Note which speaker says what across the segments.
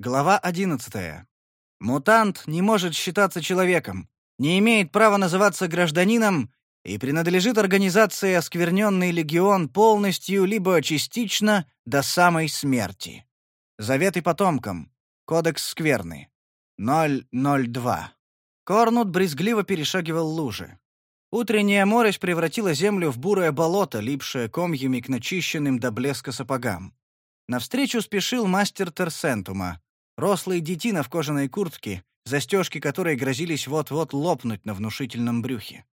Speaker 1: Глава 11. Мутант не может считаться человеком, не имеет права называться гражданином и принадлежит организации «Оскверненный легион» полностью либо частично до самой смерти. Заветы потомкам. Кодекс скверны. 002. Корнут брезгливо перешагивал лужи. Утренняя морось превратила землю в бурое болото, липшее комьями к начищенным до блеска сапогам. Навстречу спешил мастер Терсентума, рослый детина в кожаной куртке, застежки которой грозились вот-вот лопнуть на внушительном брюхе.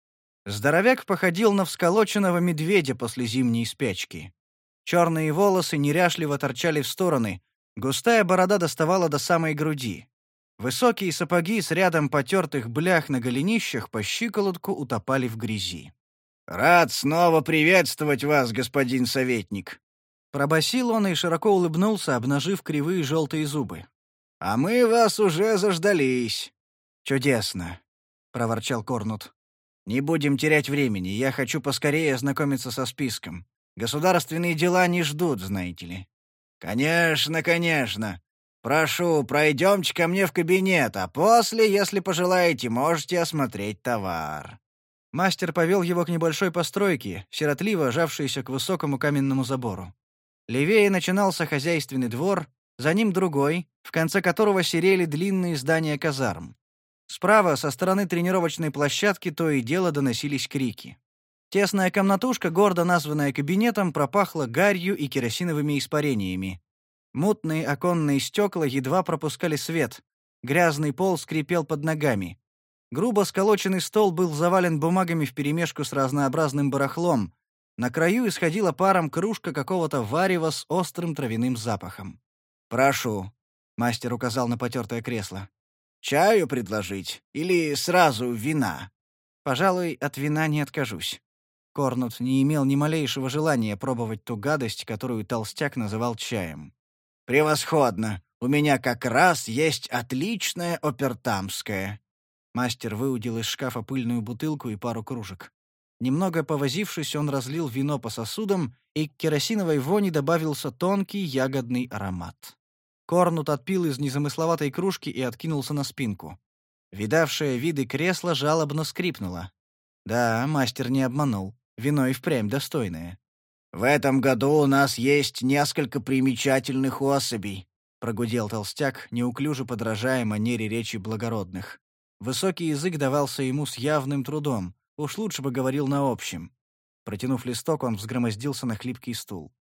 Speaker 1: Здоровяк походил на всколоченного медведя после зимней спячки. Черные волосы неряшливо торчали в стороны, густая борода доставала до самой груди. Высокие сапоги с рядом потертых блях на голенищах по щиколотку утопали в грязи. «Рад снова приветствовать вас, господин советник», Пробасил он и широко улыбнулся, обнажив кривые желтые зубы. «А мы вас уже заждались». «Чудесно», — проворчал Корнут. «Не будем терять времени, я хочу поскорее ознакомиться со списком. Государственные дела не ждут, знаете ли». «Конечно, конечно. Прошу, пройдемте ко мне в кабинет, а после, если пожелаете, можете осмотреть товар». Мастер повел его к небольшой постройке, сиротливо жавшейся к высокому каменному забору. Левее начинался хозяйственный двор, за ним другой, в конце которого серели длинные здания казарм. Справа, со стороны тренировочной площадки, то и дело доносились крики. Тесная комнатушка, гордо названная кабинетом, пропахла гарью и керосиновыми испарениями. Мутные оконные стекла едва пропускали свет. Грязный пол скрипел под ногами. Грубо сколоченный стол был завален бумагами вперемешку с разнообразным барахлом, на краю исходила паром кружка какого-то варева с острым травяным запахом. «Прошу», — мастер указал на потертое кресло. «Чаю предложить? Или сразу вина?» «Пожалуй, от вина не откажусь». Корнут не имел ни малейшего желания пробовать ту гадость, которую толстяк называл чаем. «Превосходно! У меня как раз есть отличное опертамское». Мастер выудил из шкафа пыльную бутылку и пару кружек. Немного повозившись, он разлил вино по сосудам, и к керосиновой вони добавился тонкий ягодный аромат. Корнут отпил из незамысловатой кружки и откинулся на спинку. Видавшее виды кресло жалобно скрипнуло. Да, мастер не обманул. Вино и впрямь достойное. «В этом году у нас есть несколько примечательных особей», — прогудел толстяк, неуклюже подражая манере речи благородных. Высокий язык давался ему с явным трудом, Уж лучше бы говорил на общем. Протянув листок, он взгромоздился на хлипкий стул.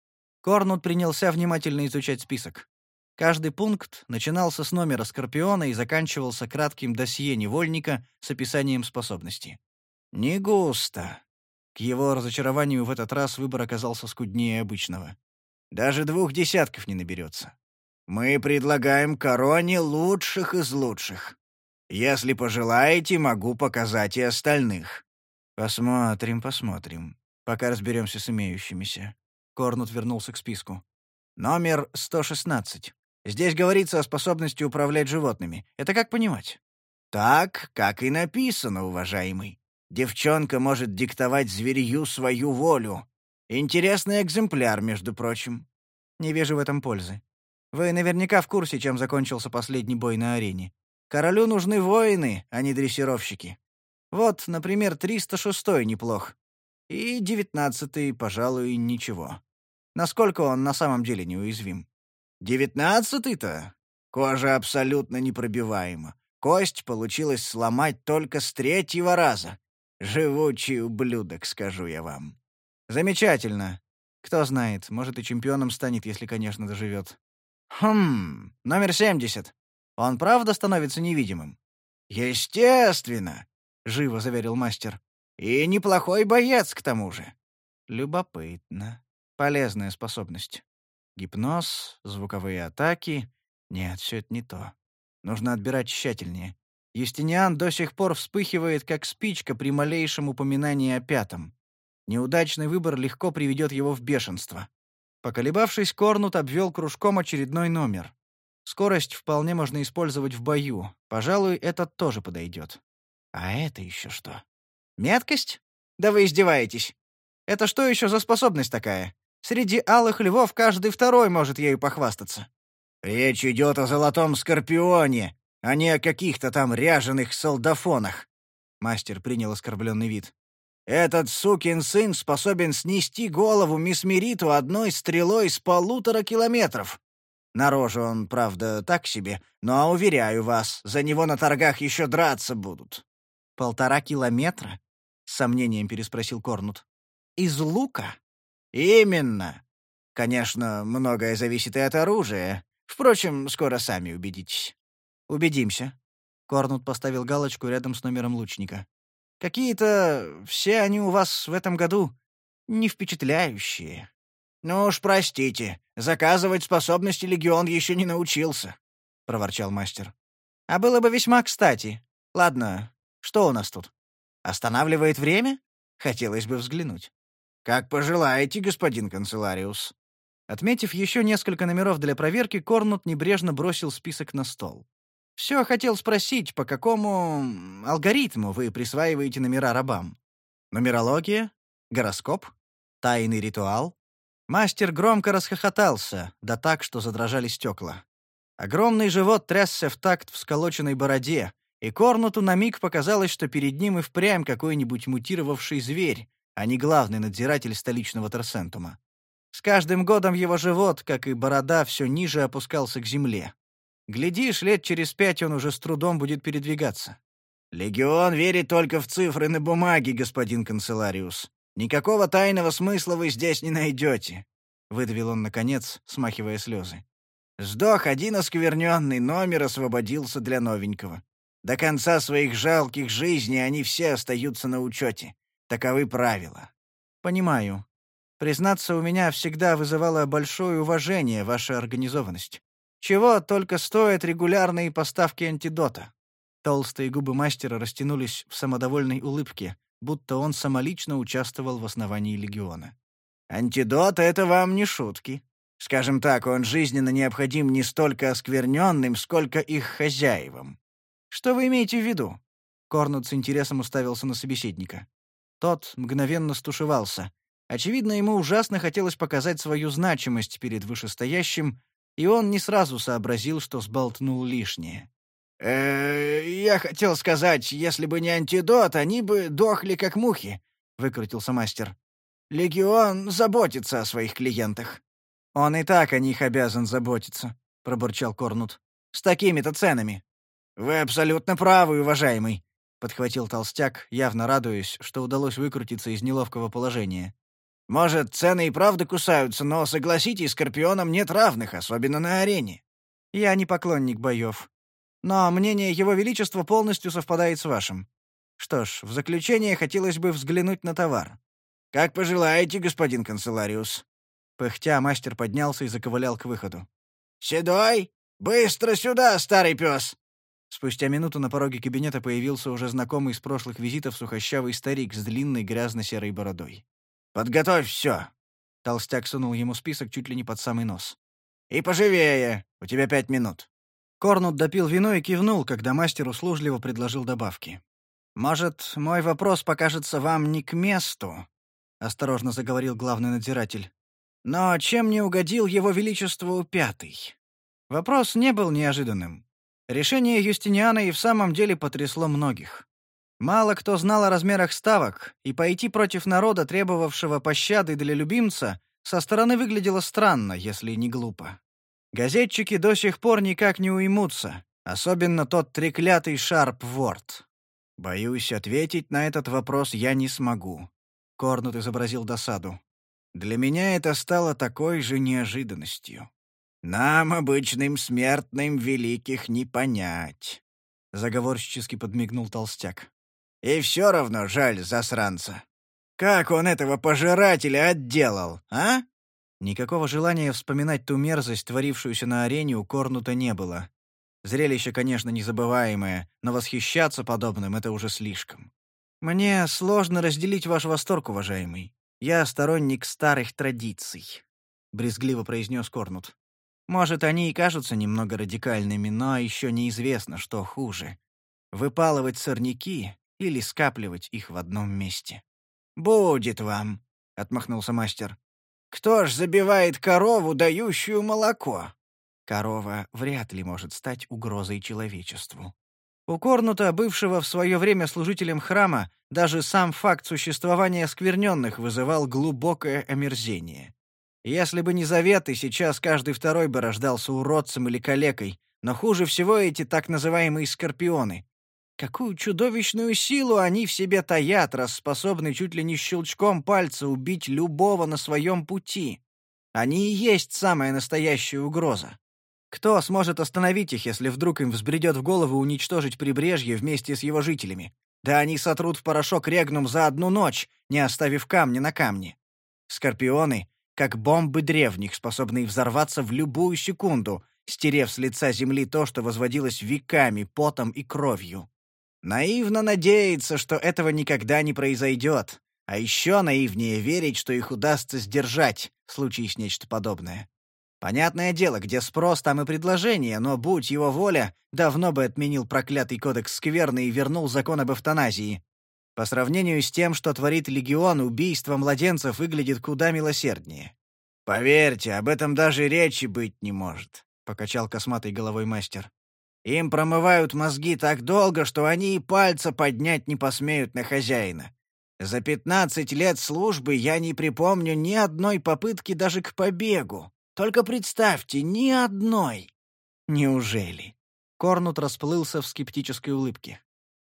Speaker 1: Корнут принялся внимательно изучать список. Каждый пункт начинался с номера Скорпиона и заканчивался кратким досье невольника с описанием способностей. Не густо. К его разочарованию в этот раз выбор оказался скуднее обычного. Даже двух десятков не наберется. Мы предлагаем короне лучших из лучших. Если пожелаете, могу показать и остальных. «Посмотрим, посмотрим. Пока разберемся с имеющимися». Корнут вернулся к списку. «Номер 116. Здесь говорится о способности управлять животными. Это как понимать?» «Так, как и написано, уважаемый. Девчонка может диктовать зверью свою волю. Интересный экземпляр, между прочим. Не вижу в этом пользы. Вы наверняка в курсе, чем закончился последний бой на арене. Королю нужны воины, а не дрессировщики. Вот, например, 306-й неплох. И 19-й, пожалуй, ничего. Насколько он на самом деле неуязвим? 19-й-то? Кожа абсолютно непробиваема. Кость получилось сломать только с третьего раза. Живучий ублюдок, скажу я вам. Замечательно. Кто знает, может и чемпионом станет, если, конечно, доживет. Хм, номер 70. Он правда становится невидимым? Естественно. — живо заверил мастер. «И неплохой боец, к тому же». «Любопытно. Полезная способность. Гипноз, звуковые атаки. Нет, все это не то. Нужно отбирать тщательнее. Юстиниан до сих пор вспыхивает, как спичка при малейшем упоминании о пятом. Неудачный выбор легко приведет его в бешенство. Поколебавшись, Корнут обвел кружком очередной номер. Скорость вполне можно использовать в бою. Пожалуй, этот тоже подойдет. А это еще что? Меткость? Да вы издеваетесь. Это что еще за способность такая? Среди алых львов каждый второй может ею похвастаться. Речь идет о золотом скорпионе, а не о каких-то там ряженых солдафонах. Мастер принял оскорбленный вид. Этот сукин сын способен снести голову мисс Мериту одной стрелой с полутора километров. На роже он, правда, так себе, но, уверяю вас, за него на торгах еще драться будут». «Полтора километра?» — с сомнением переспросил Корнут. «Из лука?» «Именно. Конечно, многое зависит и от оружия. Впрочем, скоро сами убедитесь». «Убедимся». Корнут поставил галочку рядом с номером лучника. Какие-то все они у вас в этом году не впечатляющие. Ну уж простите, заказывать способности легион еще не научился, проворчал мастер. А было бы весьма кстати. Ладно, что у нас тут? Останавливает время? Хотелось бы взглянуть. Как пожелаете, господин канцелариус. Отметив еще несколько номеров для проверки, Корнут небрежно бросил список на стол. Все хотел спросить, по какому алгоритму вы присваиваете номера рабам? Нумерология? Гороскоп? Тайный ритуал? Мастер громко расхохотался, да так, что задрожали стекла. Огромный живот трясся в такт в сколоченной бороде, и Корнуту на миг показалось, что перед ним и впрямь какой-нибудь мутировавший зверь, а не главный надзиратель столичного Терсентума. С каждым годом его живот, как и борода, все ниже опускался к земле. Глядишь, лет через пять он уже с трудом будет передвигаться. «Легион верит только в цифры на бумаге, господин канцелариус. Никакого тайного смысла вы здесь не найдете», — выдавил он, наконец, смахивая слезы. «Сдох один оскверненный, номер освободился для новенького. До конца своих жалких жизней они все остаются на учете. Таковы правила». «Понимаю. Признаться, у меня всегда вызывало большое уважение ваша организованность. Чего только стоят регулярные поставки антидота. Толстые губы мастера растянулись в самодовольной улыбке, будто он самолично участвовал в основании легиона. «Антидот — это вам не шутки. Скажем так, он жизненно необходим не столько оскверненным, сколько их хозяевам. Что вы имеете в виду?» Корнут с интересом уставился на собеседника. Тот мгновенно стушевался. Очевидно, ему ужасно хотелось показать свою значимость перед вышестоящим, и он не сразу сообразил, что сболтнул лишнее. «Э, я хотел сказать, если бы не антидот, они бы дохли как мухи», — выкрутился мастер. «Легион заботится о своих клиентах». «Он и так о них обязан заботиться», — пробурчал Корнут. «С такими-то ценами». «Вы абсолютно правы, уважаемый», — подхватил толстяк, явно радуясь, что удалось выкрутиться из неловкого положения. Может, цены и правда кусаются, но, согласитесь, Скорпионам нет равных, особенно на арене. Я не поклонник боев. Но мнение Его Величества полностью совпадает с вашим. Что ж, в заключение хотелось бы взглянуть на товар. Как пожелаете, господин канцелариус. Пыхтя, мастер поднялся и заковылял к выходу. «Седой! Быстро сюда, старый пес!» Спустя минуту на пороге кабинета появился уже знакомый из прошлых визитов сухощавый старик с длинной грязно-серой бородой. «Подготовь все!» Толстяк сунул ему список чуть ли не под самый нос. «И поживее! У тебя пять минут!» Корнут допил вино и кивнул, когда мастер услужливо предложил добавки. «Может, мой вопрос покажется вам не к месту?» — осторожно заговорил главный надзиратель. «Но чем не угодил его величеству пятый?» Вопрос не был неожиданным. Решение Юстиниана и в самом деле потрясло многих. Мало кто знал о размерах ставок, и пойти против народа, требовавшего пощады для любимца, со стороны выглядело странно, если не глупо. Газетчики до сих пор никак не уймутся, особенно тот треклятый Шарп-Ворд. «Боюсь, ответить на этот вопрос я не смогу», — Корнут изобразил досаду. «Для меня это стало такой же неожиданностью. Нам, обычным смертным, великих не понять», — заговорщически подмигнул толстяк. И все равно жаль засранца. Как он этого пожирателя отделал, а? Никакого желания вспоминать ту мерзость, творившуюся на арене, у Корнута не было. Зрелище, конечно, незабываемое, но восхищаться подобным — это уже слишком. Мне сложно разделить ваш восторг, уважаемый. Я сторонник старых традиций, — брезгливо произнес Корнут. Может, они и кажутся немного радикальными, но еще неизвестно, что хуже. Выпалывать сорняки или скапливать их в одном месте. «Будет вам», — отмахнулся мастер. «Кто ж забивает корову, дающую молоко? Корова вряд ли может стать угрозой человечеству. У Корнута, бывшего в свое время служителем храма, даже сам факт существования скверненных вызывал глубокое омерзение. Если бы не заветы, сейчас каждый второй бы рождался уродцем или калекой, но хуже всего эти так называемые скорпионы. Какую чудовищную силу они в себе таят, раз способны чуть ли не щелчком пальца убить любого на своем пути. Они и есть самая настоящая угроза. Кто сможет остановить их, если вдруг им взбредет в голову уничтожить прибрежье вместе с его жителями? Да они сотрут в порошок Регнум за одну ночь, не оставив камня на камне. Скорпионы как бомбы древних, способные взорваться в любую секунду, стерев с лица земли то, что возводилось веками, потом и кровью. Наивно надеяться, что этого никогда не произойдет, а еще наивнее верить, что их удастся сдержать, случись нечто подобное. Понятное дело, где спрос, там и предложение, но, будь его воля, давно бы отменил проклятый кодекс скверны и вернул закон об эвтаназии. По сравнению с тем, что творит легион, убийство младенцев выглядит куда милосерднее. «Поверьте, об этом даже речи быть не может», — покачал косматой головой мастер. «Им промывают мозги так долго, что они и пальца поднять не посмеют на хозяина. За пятнадцать лет службы я не припомню ни одной попытки даже к побегу. Только представьте, ни одной!» «Неужели?» Корнут расплылся в скептической улыбке.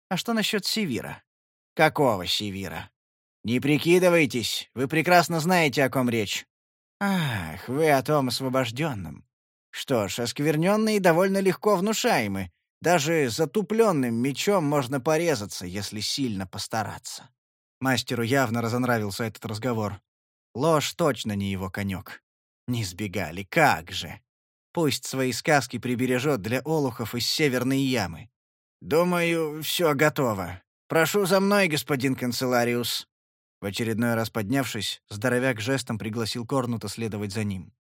Speaker 1: «А что насчет Севира?» «Какого Севира?» «Не прикидывайтесь, вы прекрасно знаете, о ком речь». «Ах, вы о том освобожденном. Что ж, оскверненные довольно легко внушаемы. Даже затупленным мечом можно порезаться, если сильно постараться». Мастеру явно разонравился этот разговор. Ложь точно не его конек. Не сбегали, как же. Пусть свои сказки прибережет для олухов из Северной ямы. «Думаю, все готово. «Прошу за мной, господин канцелариус!» В очередной раз поднявшись, здоровяк жестом пригласил Корнута следовать за ним.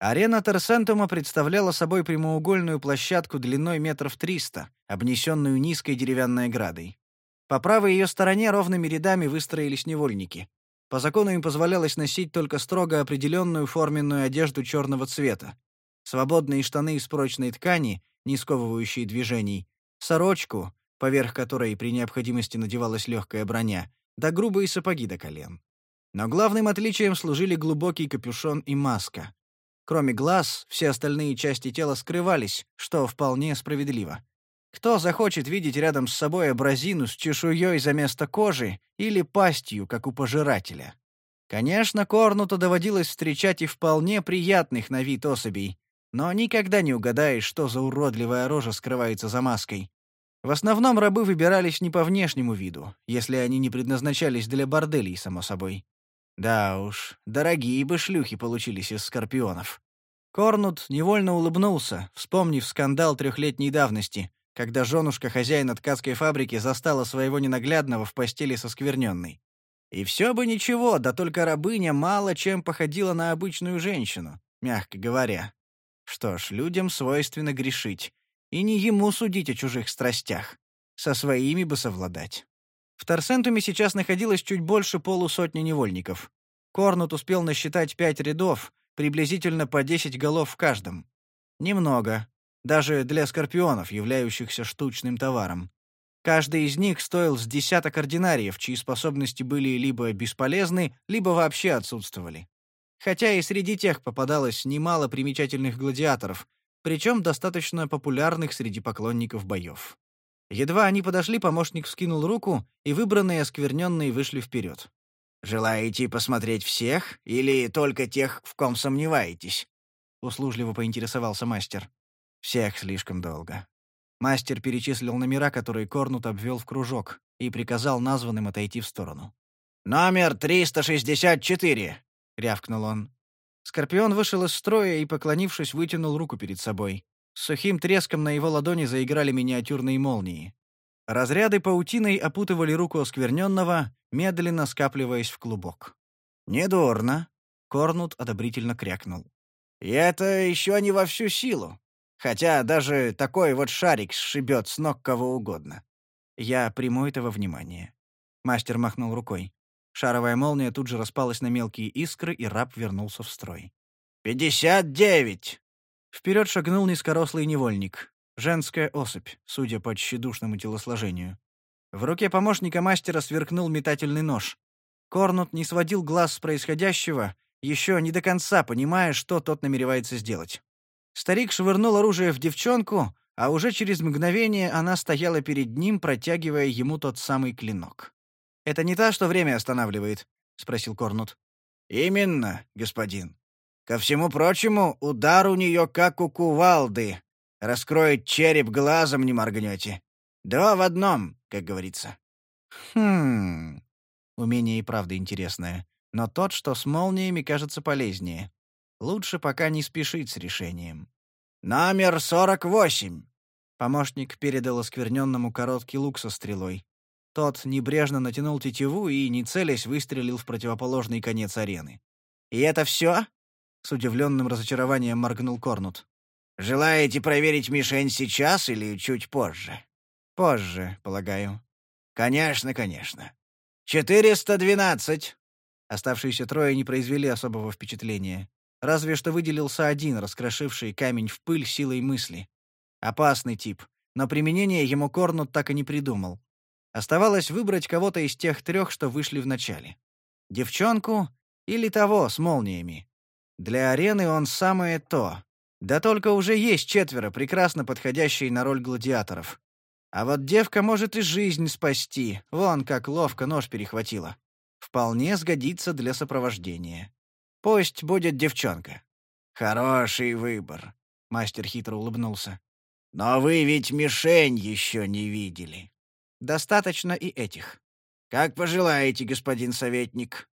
Speaker 1: Арена Терсентума представляла собой прямоугольную площадку длиной метров триста, обнесенную низкой деревянной оградой. По правой ее стороне ровными рядами выстроились невольники. По закону им позволялось носить только строго определенную форменную одежду черного цвета. Свободные штаны из прочной ткани, не сковывающие движений, сорочку, поверх которой при необходимости надевалась легкая броня, да грубые сапоги до колен. Но главным отличием служили глубокий капюшон и маска. Кроме глаз, все остальные части тела скрывались, что вполне справедливо. Кто захочет видеть рядом с собой абразину с чешуей за место кожи или пастью, как у пожирателя? Конечно, Корнуту доводилось встречать и вполне приятных на вид особей, но никогда не угадаешь, что за уродливая рожа скрывается за маской. В основном рабы выбирались не по внешнему виду, если они не предназначались для борделей, само собой. Да уж, дорогие бы шлюхи получились из скорпионов. Корнут невольно улыбнулся, вспомнив скандал трехлетней давности, когда женушка хозяина ткацкой фабрики застала своего ненаглядного в постели со скверненной. И все бы ничего, да только рабыня мало чем походила на обычную женщину, мягко говоря. Что ж, людям свойственно грешить, и не ему судить о чужих страстях. Со своими бы совладать. В Тарсентуме сейчас находилось чуть больше полусотни невольников. Корнут успел насчитать пять рядов, приблизительно по десять голов в каждом. Немного, даже для скорпионов, являющихся штучным товаром. Каждый из них стоил с десяток ординариев, чьи способности были либо бесполезны, либо вообще отсутствовали. Хотя и среди тех попадалось немало примечательных гладиаторов, причем достаточно популярных среди поклонников боев. Едва они подошли, помощник вскинул руку, и выбранные оскверненные вышли вперед. «Желаете посмотреть всех или только тех, в ком сомневаетесь?» — услужливо поинтересовался мастер. «Всех слишком долго». Мастер перечислил номера, которые Корнут обвел в кружок, и приказал названным отойти в сторону. «Номер 364!» — рявкнул он. Скорпион вышел из строя и, поклонившись, вытянул руку перед собой. С сухим треском на его ладони заиграли миниатюрные молнии. Разряды паутиной опутывали руку оскверненного, медленно скапливаясь в клубок. «Недурно», — Корнут одобрительно крякнул. «И это еще не во всю силу. Хотя даже такой вот шарик сшибет с ног кого угодно. Я приму этого внимания». Мастер махнул рукой. Шаровая молния тут же распалась на мелкие искры, и раб вернулся в строй. «Пятьдесят девять!» Вперед шагнул низкорослый невольник. Женская особь, судя по тщедушному телосложению. В руке помощника мастера сверкнул метательный нож. Корнут не сводил глаз с происходящего, еще не до конца понимая, что тот намеревается сделать. Старик швырнул оружие в девчонку, а уже через мгновение она стояла перед ним, протягивая ему тот самый клинок. «Это не та, что время останавливает?» — спросил Корнут. «Именно, господин. Ко всему прочему, удар у нее как у кувалды. Раскроет череп, глазом не моргнете. Два в одном, как говорится. Хм. Умение и правда интересное. Но тот, что с молниями, кажется полезнее. Лучше пока не спешить с решением. «Номер сорок восемь!» Помощник передал оскверненному короткий лук со стрелой. Тот небрежно натянул тетиву и, не целясь, выстрелил в противоположный конец арены. «И это все?» — с удивленным разочарованием моргнул Корнут. «Желаете проверить мишень сейчас или чуть позже?» Позже, полагаю. Конечно, конечно. Четыреста двенадцать. Оставшиеся трое не произвели особого впечатления. Разве что выделился один, раскрошивший камень в пыль силой мысли. Опасный тип, но применение ему Корнут так и не придумал. Оставалось выбрать кого-то из тех трех, что вышли в начале. Девчонку или того с молниями. Для арены он самое то. Да только уже есть четверо, прекрасно подходящие на роль гладиаторов. А вот девка может и жизнь спасти, вон как ловко нож перехватила. Вполне сгодится для сопровождения. Пусть будет девчонка. Хороший выбор, мастер хитро улыбнулся. Но вы ведь мишень еще не видели. Достаточно и этих. Как пожелаете, господин советник.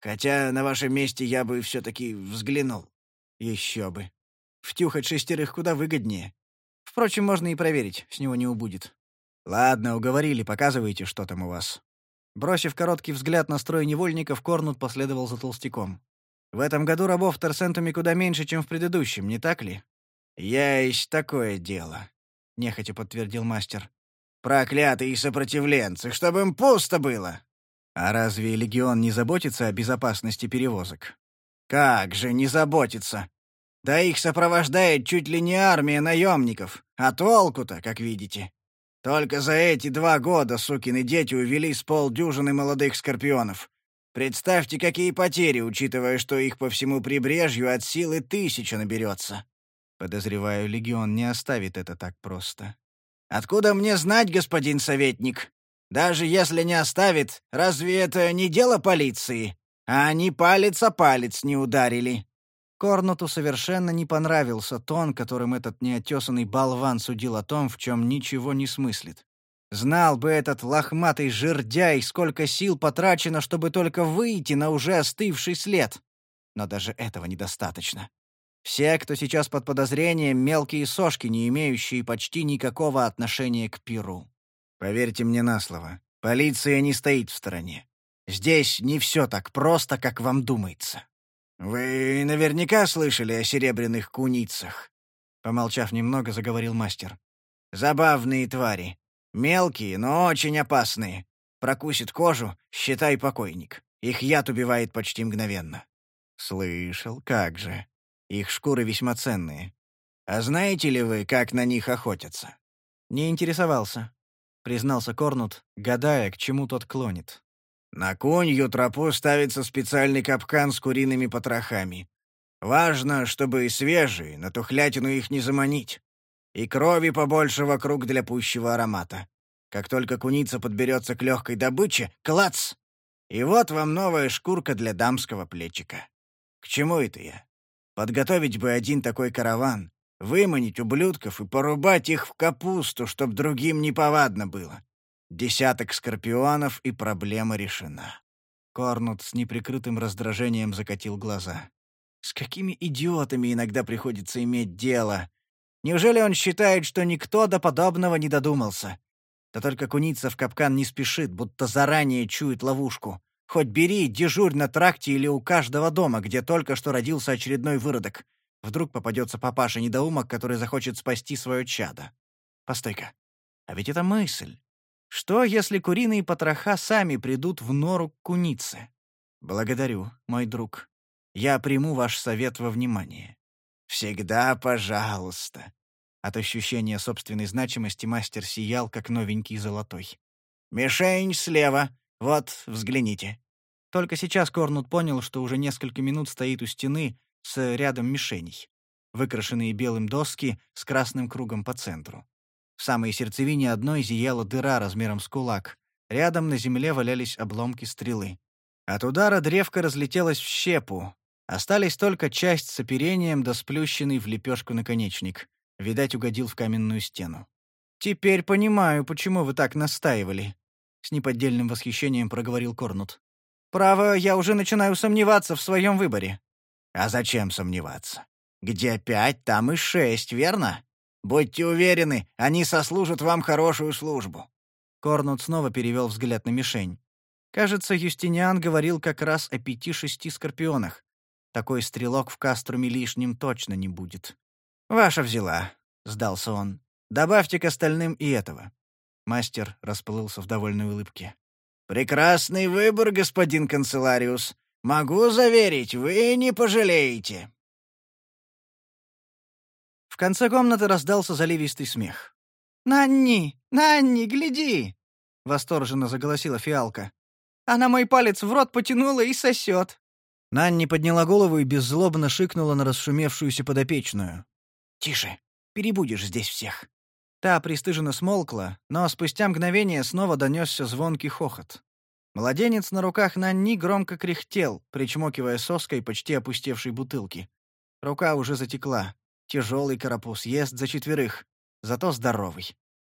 Speaker 1: Хотя на вашем месте я бы все-таки взглянул. Еще бы. Втюхать шестерых куда выгоднее. Впрочем, можно и проверить, с него не убудет. «Ладно, уговорили, показывайте, что там у вас». Бросив короткий взгляд на строй невольников, Корнут последовал за толстяком. «В этом году рабов в Торсентуме куда меньше, чем в предыдущем, не так ли?» «Есть такое дело», — нехотя подтвердил мастер. «Проклятые сопротивленцы, чтобы им пусто было!» «А разве Легион не заботится о безопасности перевозок?» «Как же не заботится? Да их сопровождает чуть ли не армия наемников, а толку-то, как видите. Только за эти два года сукины дети увели с полдюжины молодых скорпионов. Представьте, какие потери, учитывая, что их по всему прибрежью от силы тысяча наберется. Подозреваю, легион не оставит это так просто. Откуда мне знать, господин советник? Даже если не оставит, разве это не дело полиции? А они палец о палец не ударили. Корнуту совершенно не понравился тон, которым этот неотесанный болван судил о том, в чем ничего не смыслит. Знал бы этот лохматый жердяй, сколько сил потрачено, чтобы только выйти на уже остывший след. Но даже этого недостаточно. Все, кто сейчас под подозрением, мелкие сошки, не имеющие почти никакого отношения к пиру. Поверьте мне на слово, полиция не стоит в стороне. Здесь не все так просто, как вам думается. «Вы наверняка слышали о серебряных куницах», — помолчав немного, заговорил мастер. «Забавные твари. Мелкие, но очень опасные. Прокусит кожу, считай покойник. Их яд убивает почти мгновенно». «Слышал, как же. Их шкуры весьма ценные. А знаете ли вы, как на них охотятся?» «Не интересовался», — признался Корнут, гадая, к чему тот клонит. На конью тропу ставится специальный капкан с куриными потрохами. Важно, чтобы и свежие, на тухлятину их не заманить. И крови побольше вокруг для пущего аромата. Как только куница подберется к легкой добыче, клац! И вот вам новая шкурка для дамского плечика. К чему это я? Подготовить бы один такой караван, выманить ублюдков и порубать их в капусту, чтоб другим неповадно было. Десяток скорпионов, и проблема решена. Корнут с неприкрытым раздражением закатил глаза. С какими идиотами иногда приходится иметь дело? Неужели он считает, что никто до подобного не додумался? Да только куница в капкан не спешит, будто заранее чует ловушку. Хоть бери, дежурь на тракте или у каждого дома, где только что родился очередной выродок. Вдруг попадется папаша-недоумок, который захочет спасти свое чадо. Постой-ка. А ведь это мысль. Что, если куриные потроха сами придут в нору к кунице? Благодарю, мой друг. Я приму ваш совет во внимание. «Всегда пожалуйста». От ощущения собственной значимости мастер сиял, как новенький золотой. «Мишень слева. Вот, взгляните». Только сейчас Корнут понял, что уже несколько минут стоит у стены с рядом мишеней. Выкрашенные белым доски с красным кругом по центру. В самой сердцевине одной зияла дыра размером с кулак. Рядом на земле валялись обломки стрелы. От удара древко разлетелось в щепу. Остались только часть с оперением да сплющенный в лепешку наконечник. Видать, угодил в каменную стену. «Теперь понимаю, почему вы так настаивали», — с неподдельным восхищением проговорил Корнут. «Право, я уже начинаю сомневаться в своем выборе». «А зачем сомневаться? Где пять, там и шесть, верно? Будьте уверены, они сослужат вам хорошую службу». Корнут снова перевел взгляд на мишень. Кажется, Юстиниан говорил как раз о пяти-шести скорпионах. Такой стрелок в Каструме лишним точно не будет. «Ваша взяла», — сдался он. «Добавьте к остальным и этого». Мастер расплылся в довольной улыбке. «Прекрасный выбор, господин канцелариус. Могу заверить, вы не пожалеете». В конце комнаты раздался заливистый смех. «Нанни! Нанни, гляди!» — восторженно заголосила фиалка. Она мой палец в рот потянула и сосет». Нанни подняла голову и беззлобно шикнула на расшумевшуюся подопечную. «Тише, перебудешь здесь всех». Та пристыженно смолкла, но спустя мгновение снова донесся звонкий хохот. Младенец на руках Нанни громко кряхтел, причмокивая соской почти опустевшей бутылки. Рука уже затекла. Тяжелый карапуз ест за четверых, зато здоровый.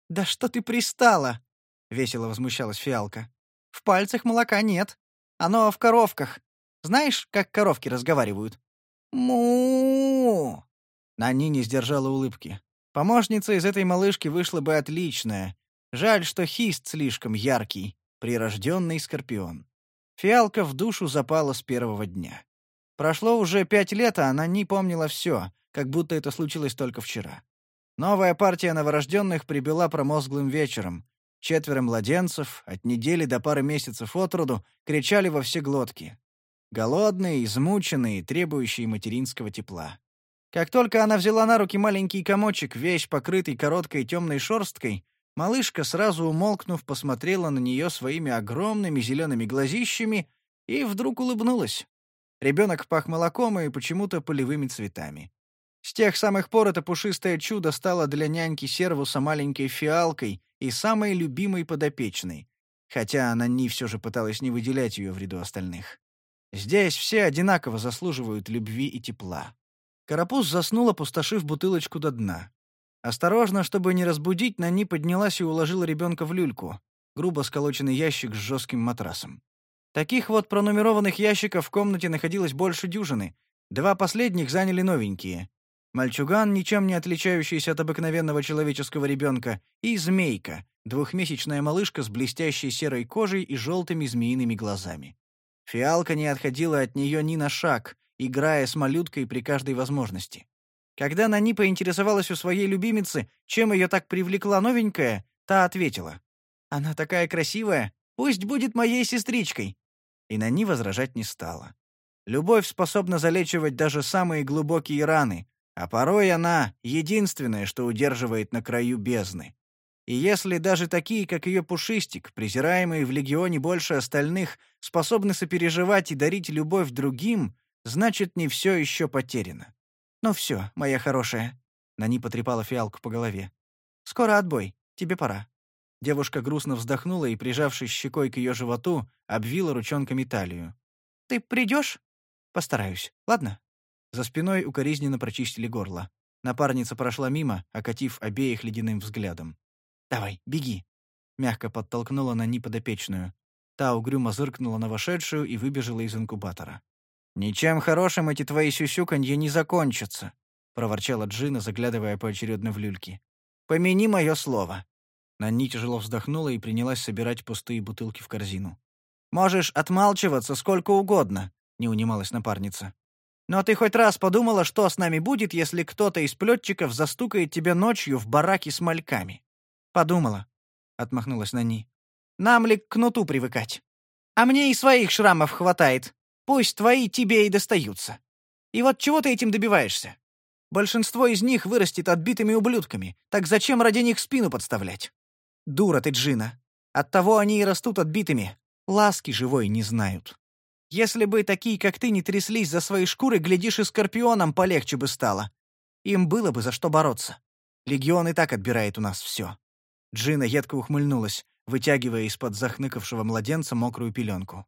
Speaker 1: «Да что ты пристала?» — весело возмущалась фиалка. В пальцах молока нет. Оно в коровках. Знаешь, как коровки разговаривают? му Нани не сдержала улыбки. Помощница из этой малышки вышла бы отличная. Жаль, что хист слишком яркий, прирожденный скорпион. Фиалка в душу запала с первого дня. Прошло уже пять лет, а она не помнила все, как будто это случилось только вчера. Новая партия новорожденных прибыла промозглым вечером, Четверо младенцев, от недели до пары месяцев от роду, кричали во все глотки. Голодные, измученные, требующие материнского тепла. Как только она взяла на руки маленький комочек, весь покрытый короткой темной шерсткой, малышка, сразу умолкнув, посмотрела на нее своими огромными зелеными глазищами и вдруг улыбнулась. Ребенок пах молоком и почему-то полевыми цветами. С тех самых пор это пушистое чудо стало для няньки Сервуса маленькой фиалкой и самой любимой подопечной, хотя она не все же пыталась не выделять ее в ряду остальных. Здесь все одинаково заслуживают любви и тепла. Карапуз заснул, опустошив бутылочку до дна. Осторожно, чтобы не разбудить, Нани поднялась и уложила ребенка в люльку, грубо сколоченный ящик с жестким матрасом. Таких вот пронумерованных ящиков в комнате находилось больше дюжины. Два последних заняли новенькие. Мальчуган, ничем не отличающийся от обыкновенного человеческого ребенка, и змейка, двухмесячная малышка с блестящей серой кожей и желтыми змеиными глазами. Фиалка не отходила от нее ни на шаг, играя с малюткой при каждой возможности. Когда Нани поинтересовалась у своей любимицы, чем ее так привлекла новенькая, та ответила. «Она такая красивая, пусть будет моей сестричкой». И Нани возражать не стала. Любовь способна залечивать даже самые глубокие раны, а порой она — единственное, что удерживает на краю бездны. И если даже такие, как ее Пушистик, презираемые в Легионе больше остальных, способны сопереживать и дарить любовь другим, значит, не все еще потеряно. «Ну все, моя хорошая», — Нани потрепала фиалку по голове. «Скоро отбой, тебе пора». Девушка грустно вздохнула и, прижавшись щекой к ее животу, обвила ручонками талию. «Ты придешь?» «Постараюсь, ладно?» За спиной укоризненно прочистили горло. Напарница прошла мимо, окатив обеих ледяным взглядом. «Давай, беги!» Мягко подтолкнула на неподопечную. Та угрюмо зыркнула на вошедшую и выбежала из инкубатора. «Ничем хорошим эти твои сюсюканье не закончатся», — проворчала Джина, заглядывая поочередно в люльки. «Помяни мое слово». Нанни тяжело вздохнула и принялась собирать пустые бутылки в корзину. «Можешь отмалчиваться сколько угодно», — не унималась напарница. Но ты хоть раз подумала, что с нами будет, если кто-то из плетчиков застукает тебя ночью в бараке с мальками?» «Подумала», — отмахнулась Нани. «Нам ли к кнуту привыкать? А мне и своих шрамов хватает. Пусть твои тебе и достаются. И вот чего ты этим добиваешься? Большинство из них вырастет отбитыми ублюдками, так зачем ради них спину подставлять? Дура ты, Джина. Оттого они и растут отбитыми. Ласки живой не знают. Если бы такие, как ты, не тряслись за свои шкуры, глядишь, и скорпионам полегче бы стало. Им было бы за что бороться. Легион и так отбирает у нас все. Джина едко ухмыльнулась, вытягивая из-под захныкавшего младенца мокрую пеленку.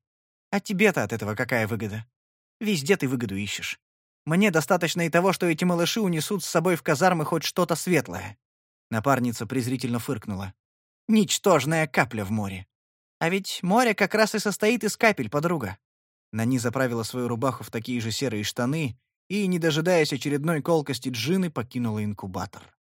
Speaker 1: «А тебе-то от этого какая выгода? Везде ты выгоду ищешь. Мне достаточно и того, что эти малыши унесут с собой в казармы хоть что-то светлое». Напарница презрительно фыркнула. «Ничтожная капля в море. А ведь море как раз и состоит из капель, подруга». Нани заправила свою рубаху в такие же серые штаны и, не дожидаясь очередной колкости джины, покинула инкубатор.